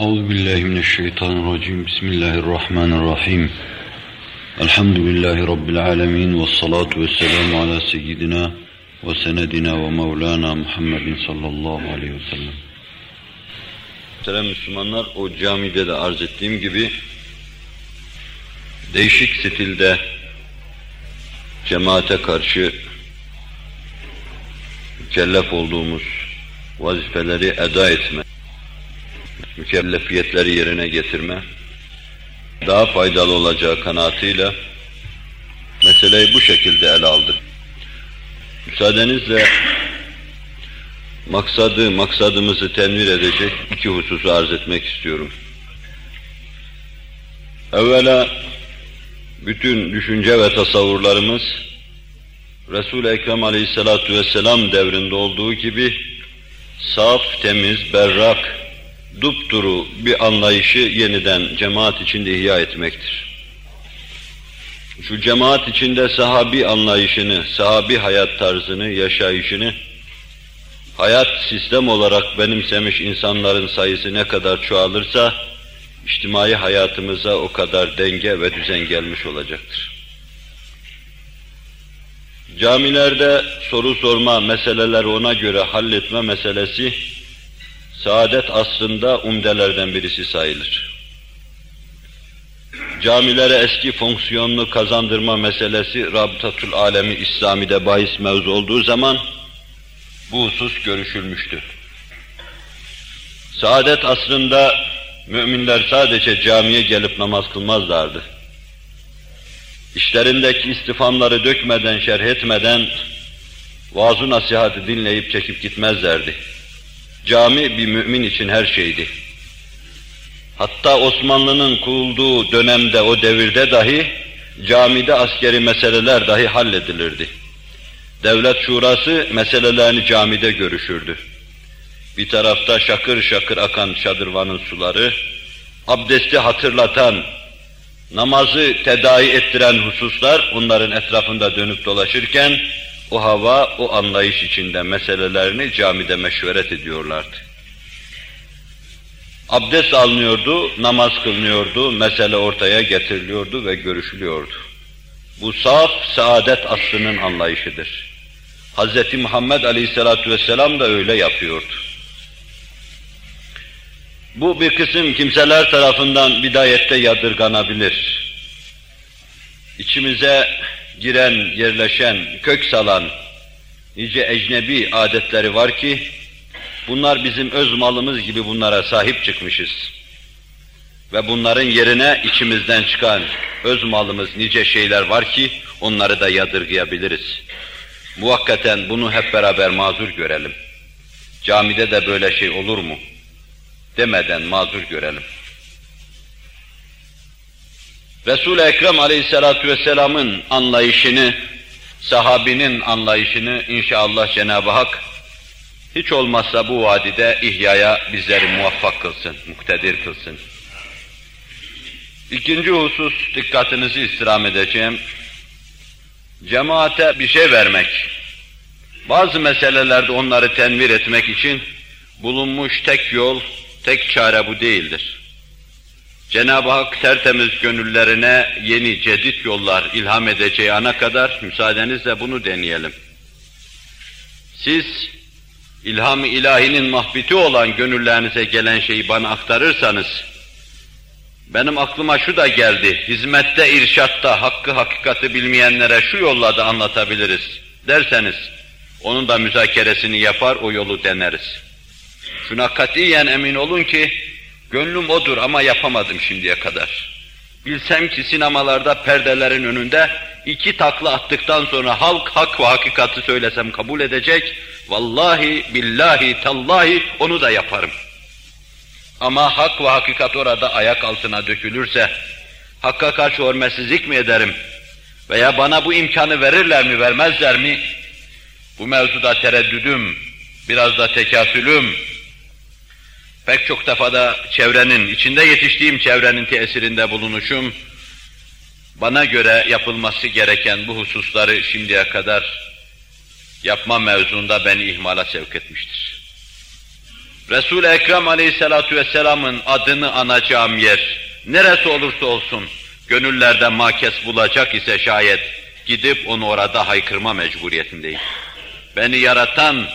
Euzu billahi mineşşeytanirracim. Bismillahirrahmanirrahim. Elhamdülillahi rabbil alamin ve salatu vesselamu ala seyyidina ve senedina ve mevlana Muhammedin sallallahu aleyhi ve sellem. Selam Müslümanlar, o camide de arz ettiğim gibi değişik stilde cemaate karşı mükellef olduğumuz vazifeleri eda etme mükellefiyetleri yerine getirme, daha faydalı olacağı kanaatıyla meseleyi bu şekilde ele aldık. Müsaadenizle maksadı, maksadımızı tenvir edecek iki hususu arz etmek istiyorum. Evvela bütün düşünce ve tasavvurlarımız Resul-i Ekrem Aleyhisselatü Vesselam devrinde olduğu gibi saf, temiz, berrak, dupduru bir anlayışı yeniden cemaat içinde ihya etmektir. Şu cemaat içinde sahabi anlayışını, sahabi hayat tarzını, yaşayışını, hayat sistem olarak benimsemiş insanların sayısı ne kadar çoğalırsa, içtimai hayatımıza o kadar denge ve düzen gelmiş olacaktır. Camilerde soru sorma meseleler ona göre halletme meselesi, saadet aslında umdelerden birisi sayılır. Camilere eski fonksiyonunu kazandırma meselesi Rabtatul Alemi İslami'de bahis mevzu olduğu zaman bu husus görüşülmüştü. Saadet aslında müminler sadece camiye gelip namaz kılmazlardı. İşlerindeki istifamları dökmeden, şerh etmeden vaaz nasihatı dinleyip çekip gitmezlerdi. Cami bir mümin için her şeydi. Hatta Osmanlı'nın kurulduğu dönemde, o devirde dahi camide askeri meseleler dahi halledilirdi. Devlet şurası meselelerini camide görüşürdü. Bir tarafta şakır şakır akan şadırvanın suları, abdesti hatırlatan, namazı tedavi ettiren hususlar onların etrafında dönüp dolaşırken, o hava, o anlayış içinde meselelerini camide meşveret ediyorlardı. Abdest alınıyordu, namaz kılınıyordu, mesele ortaya getiriliyordu ve görüşülüyordu. Bu saf saadet aslının anlayışıdır. Hz. Muhammed Aleyhisselatü Vesselam da öyle yapıyordu. Bu bir kısım kimseler tarafından bidayette yadırganabilir. İçimize giren, yerleşen, kök salan nice ecnebi adetleri var ki, bunlar bizim öz malımız gibi bunlara sahip çıkmışız. Ve bunların yerine içimizden çıkan öz malımız nice şeyler var ki, onları da yadırgayabiliriz. Muhakkaten bunu hep beraber mazur görelim. Camide de böyle şey olur mu? Demeden mazur görelim. Resul-i Ekrem aleyhissalatu vesselamın anlayışını, sahabinin anlayışını inşallah Cenab-ı Hak hiç olmazsa bu vadide ihyaya bizleri muvaffak kılsın, muktedir kılsın. İkinci husus dikkatinizi istirham edeceğim. Cemaate bir şey vermek. Bazı meselelerde onları tenvir etmek için bulunmuş tek yol, tek çare bu değildir. Cenab-ı Hak tertemiz gönüllerine yeni cedid yollar ilham edeceği ana kadar müsaadenizle bunu deneyelim. Siz ilham-ı ilahinin mahbiti olan gönüllerinize gelen şeyi bana aktarırsanız, benim aklıma şu da geldi, hizmette, irşatta, hakkı hakikati bilmeyenlere şu yolla da anlatabiliriz derseniz, onun da müzakeresini yapar, o yolu deneriz. Şuna katiyen emin olun ki, Gönlüm odur ama yapamadım şimdiye kadar. Bilsem ki sinemalarda perdelerin önünde iki takla attıktan sonra halk hak ve hakikati söylesem kabul edecek. Vallahi, billahi, tallahi onu da yaparım. Ama hak ve hakikat orada ayak altına dökülürse, hakka karşı hürmetsizlik mi ederim? Veya bana bu imkanı verirler mi, vermezler mi? Bu mevzuda tereddüdüm, biraz da tekasülüm, pek çok defada çevrenin, içinde yetiştiğim çevrenin tesirinde bulunuşum, bana göre yapılması gereken bu hususları şimdiye kadar yapma mevzunda beni ihmala sevk etmiştir. Resul-i Ekrem aleyhissalatu vesselamın adını anacağım yer, neresi olursa olsun, gönüllerde makes bulacak ise şayet, gidip onu orada haykırma mecburiyetindeyim. Beni yaratan,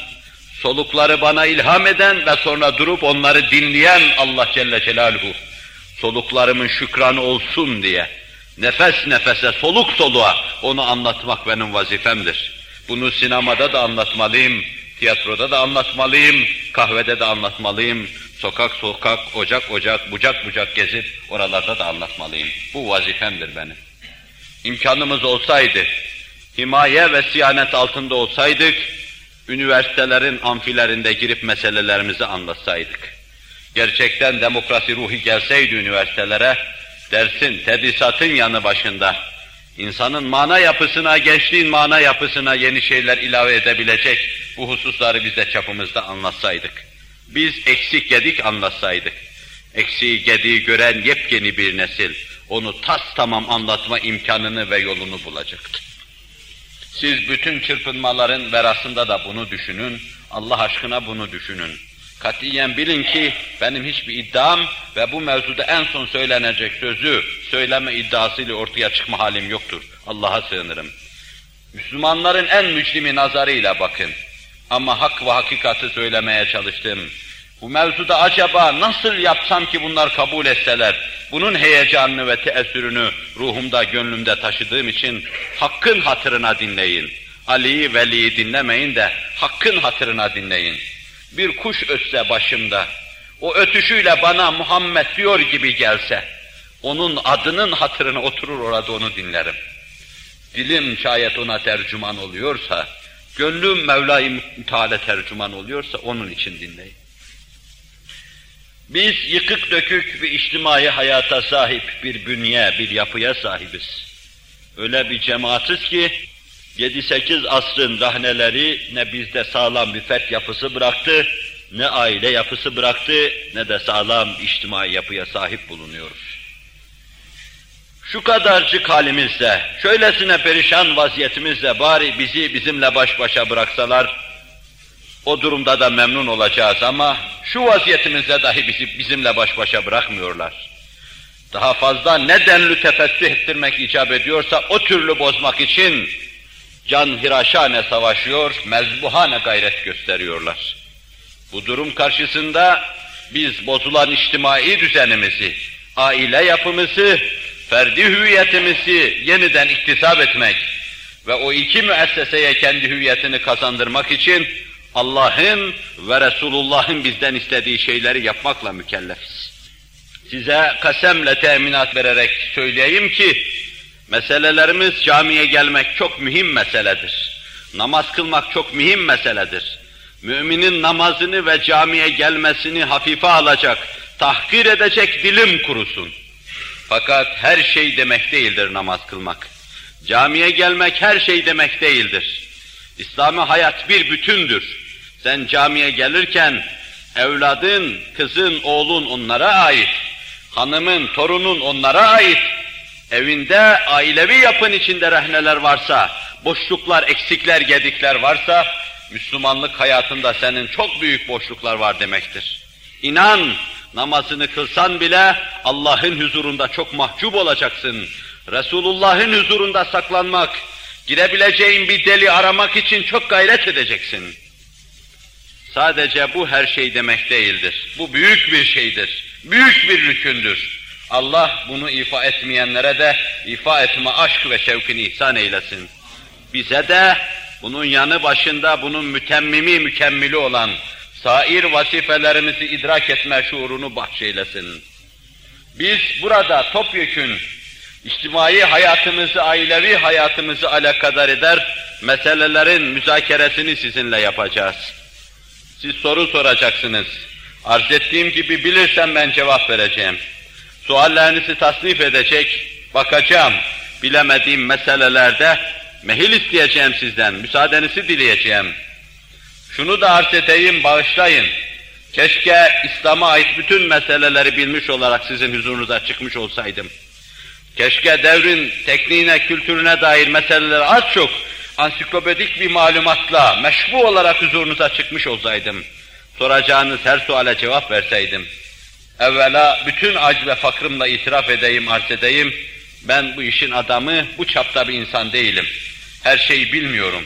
solukları bana ilham eden ve sonra durup onları dinleyen Allah Celle Celaluhu, soluklarımın şükranı olsun diye, nefes nefese, soluk soluğa onu anlatmak benim vazifemdir. Bunu sinemada da anlatmalıyım, tiyatroda da anlatmalıyım, kahvede de anlatmalıyım, sokak sokak, ocak ocak, bucak bucak gezip oralarda da anlatmalıyım. Bu vazifemdir benim. İmkanımız olsaydı, himaye ve siyanet altında olsaydık, üniversitelerin amfilerinde girip meselelerimizi anlatsaydık. Gerçekten demokrasi ruhi gelseydi üniversitelere, dersin, tedrisatın yanı başında, insanın mana yapısına, gençliğin mana yapısına yeni şeyler ilave edebilecek bu hususları biz de çapımızda anlatsaydık. Biz eksik gedik anlatsaydık. Eksiği gediği gören yepyeni bir nesil, onu tas tamam anlatma imkanını ve yolunu bulacaktı. Siz bütün çırpınmaların verasında da bunu düşünün, Allah aşkına bunu düşünün. Katiyen bilin ki benim hiçbir iddiam ve bu mevzuda en son söylenecek sözü söyleme iddiasıyla ortaya çıkma halim yoktur. Allah'a sığınırım. Müslümanların en müslimi nazarıyla bakın. Ama hak ve hakikati söylemeye çalıştım. Bu mevzuda acaba nasıl yapsam ki bunlar kabul etseler? Bunun heyecanını ve teessürünü ruhumda, gönlümde taşıdığım için hakkın hatırına dinleyin. Ali'yi, Veli'yi dinlemeyin de hakkın hatırına dinleyin. Bir kuş ötse başımda, o ötüşüyle bana Muhammed diyor gibi gelse, onun adının hatırına oturur orada onu dinlerim. Dilim şayet ona tercüman oluyorsa, gönlüm Mevla-i Teala tercüman oluyorsa onun için dinleyin. Biz yıkık dökük bir içtimai hayata sahip bir bünye, bir yapıya sahibiz. Öyle bir cemaatiz ki 7-8 asrın rahneleri ne bizde sağlam bir fert yapısı bıraktı, ne aile yapısı bıraktı, ne de sağlam içtimai yapıya sahip bulunuyoruz. Şu kadarcık halimizde, şöylesine perişan vaziyetimizle bari bizi bizimle baş başa bıraksalar, o durumda da memnun olacağız ama şu vaziyetimizde dahi bizi bizimle baş başa bırakmıyorlar. Daha fazla ne denli tefessüh ettirmek icap ediyorsa o türlü bozmak için can hiraşane savaşıyor, mezbuhane gayret gösteriyorlar. Bu durum karşısında biz bozulan içtimai düzenimizi, aile yapımızı, ferdi hüviyetimizi yeniden iktisap etmek ve o iki müesseseye kendi hüviyetini kazandırmak için Allah'ın ve Resulullah'ın bizden istediği şeyleri yapmakla mükellefiz. Size kasemle teminat vererek söyleyeyim ki, meselelerimiz camiye gelmek çok mühim meseledir. Namaz kılmak çok mühim meseledir. Müminin namazını ve camiye gelmesini hafife alacak, tahkir edecek dilim kurusun. Fakat her şey demek değildir namaz kılmak. Camiye gelmek her şey demek değildir. İslami hayat bir bütündür. Sen camiye gelirken evladın, kızın, oğlun onlara ait. Hanımın, torunun onlara ait. Evinde ailevi yapın içinde rehneler varsa, boşluklar, eksikler, gedikler varsa, Müslümanlık hayatında senin çok büyük boşluklar var demektir. İnan, namazını kılsan bile Allah'ın huzurunda çok mahcup olacaksın. Resulullah'ın huzurunda saklanmak, girebileceğin bir deli aramak için çok gayret edeceksin. Sadece bu her şey demek değildir. Bu büyük bir şeydir. Büyük bir rükündür. Allah bunu ifa etmeyenlere de ifa etme aşk ve şevkini ihsan eylesin. Bize de bunun yanı başında bunun mütemmimi mükemmeli olan sair vazifelerimizi idrak etme şuurunu bahşeylesin. Biz burada topyekün içtimai hayatımızı, ailevi hayatımızı alakadar eder meselelerin müzakeresini sizinle yapacağız. Siz soru soracaksınız. Arz ettiğim gibi bilirsem ben cevap vereceğim. Suallerinizi tasnif edecek, bakacağım. Bilemediğim meselelerde mehil isteyeceğim sizden, müsaadenizi dileyeceğim. Şunu da arz edeyim, bağışlayın. Keşke İslam'a ait bütün meseleleri bilmiş olarak sizin huzurunuza çıkmış olsaydım. Keşke devrin tekniğine, kültürüne dair meseleleri az çok ansiklopedik bir malumatla meşbu olarak huzurunuza çıkmış olsaydım. soracağınız her suale cevap verseydim, evvela bütün acz ve fakrımla itiraf edeyim, arz edeyim, ben bu işin adamı, bu çapta bir insan değilim. Her şeyi bilmiyorum.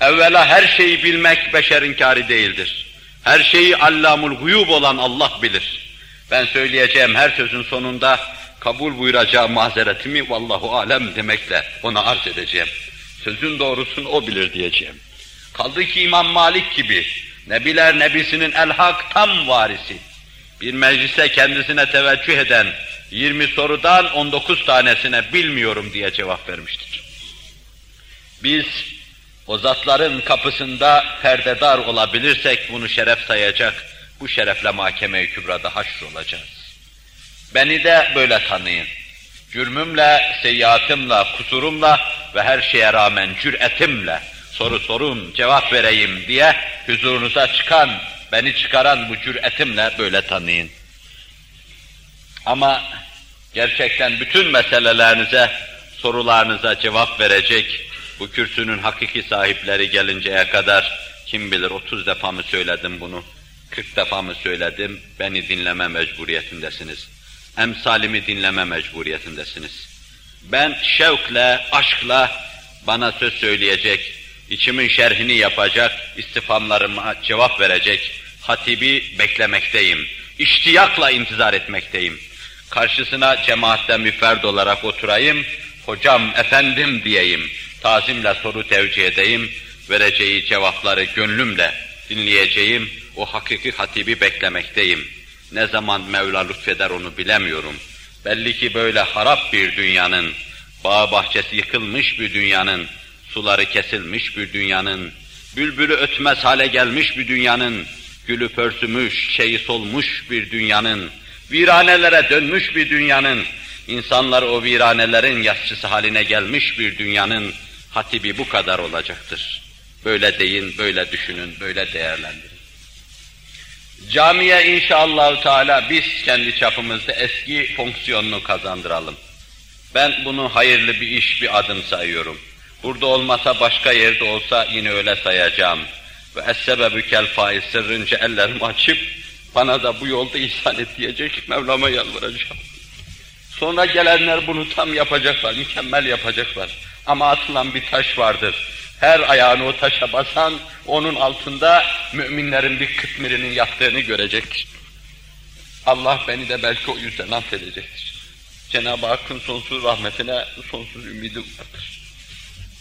Evvela her şeyi bilmek beşerin kâri değildir. Her şeyi allamul guyub olan Allah bilir. Ben söyleyeceğim her sözün sonunda kabul buyuracağı mazeretimi vallahu alem demekle ona arz edeceğim. Sözün doğrusunu o bilir diyeceğim. Kaldı ki İmam Malik gibi Nebiler Nebisinin elhak tam varisi. Bir meclise kendisine teveccüh eden 20 sorudan 19 tanesine bilmiyorum diye cevap vermiştir. Biz o zatların kapısında perdedar olabilirsek bunu şeref sayacak, bu şerefle mahkeme-i kübrada haşr olacağız. Beni de böyle tanıyın. Cürmümle, seyyiatımla, kusurumla ve her şeye rağmen cüretimle soru sorun, cevap vereyim diye huzurunuza çıkan, beni çıkaran bu cüretimle böyle tanıyın. Ama gerçekten bütün meselelerinize, sorularınıza cevap verecek bu kürsünün hakiki sahipleri gelinceye kadar kim bilir 30 defa mı söyledim bunu, 40 defa mı söyledim, beni dinleme mecburiyetindesiniz. Emsalimi dinleme mecburiyetindesiniz. Ben şevkle, aşkla bana söz söyleyecek, içimin şerhini yapacak, istifamlarıma cevap verecek hatibi beklemekteyim. İştiyakla intizar etmekteyim. Karşısına cemaatten müferd olarak oturayım, hocam, efendim diyeyim, tazimle soru tevcih edeyim, vereceği cevapları gönlümle dinleyeceğim, o hakiki hatibi beklemekteyim. Ne zaman Mevla lütfeder onu bilemiyorum. Belli ki böyle harap bir dünyanın, bağ bahçesi yıkılmış bir dünyanın, suları kesilmiş bir dünyanın, bülbülü ötmez hale gelmiş bir dünyanın, gülü pörsümüş, şeyi solmuş bir dünyanın, viranelere dönmüş bir dünyanın, insanlar o viranelerin yasçısı haline gelmiş bir dünyanın hatibi bu kadar olacaktır. Böyle deyin, böyle düşünün, böyle değerlendirin. Camiye inşallah Teala biz kendi çapımızda eski fonksiyonunu kazandıralım. Ben bunu hayırlı bir iş, bir adım sayıyorum. Burada olmasa başka yerde olsa yine öyle sayacağım. Ve es-sebebü kel faiz sırrınca ellerimi açıp bana da bu yolda ihsan et diyecek Mevlam'a yalvaracağım. Sonra gelenler bunu tam yapacaklar, mükemmel yapacaklar. Ama atılan bir taş vardır. Her ayağını o taşa basan, onun altında müminlerin bir kıtmirinin yattığını görecektir. Allah beni de belki o yüzden affedecektir. Cenab-ı Hakk'ın sonsuz rahmetine sonsuz ümidim vardır.